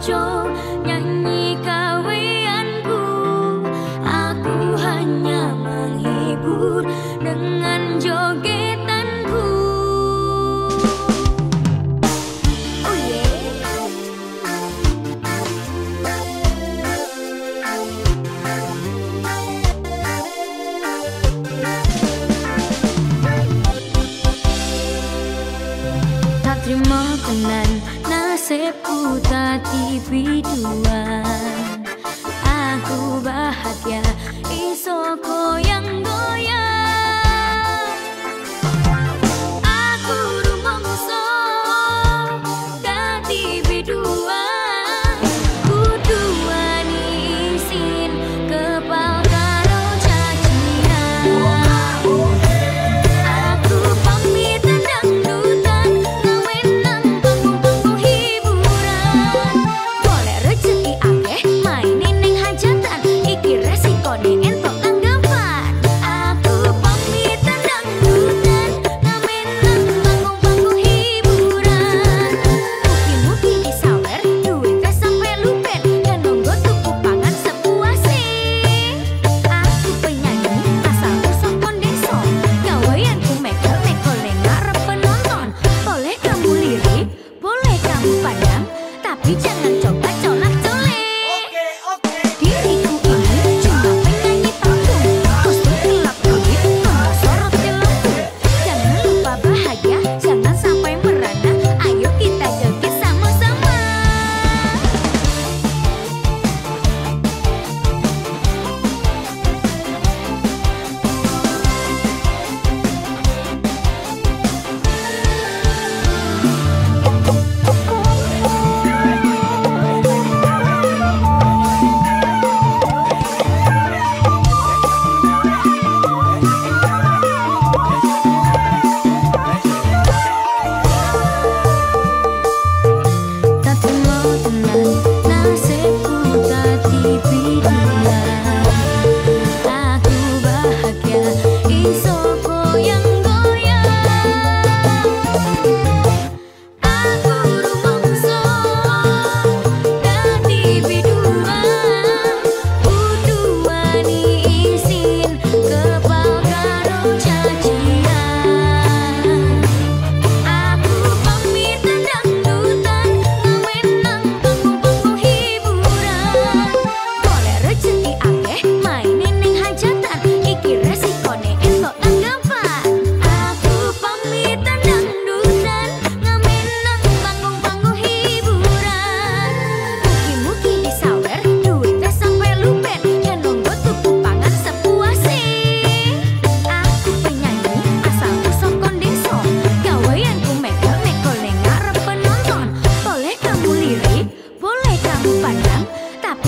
Joe nyanyi kawianku Aku hanya menghibur dengan jogetanku Oh yeah Tak terima kenal nasibku tak biduan, dua Aku bahagia Isoko yang goyang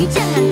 江南。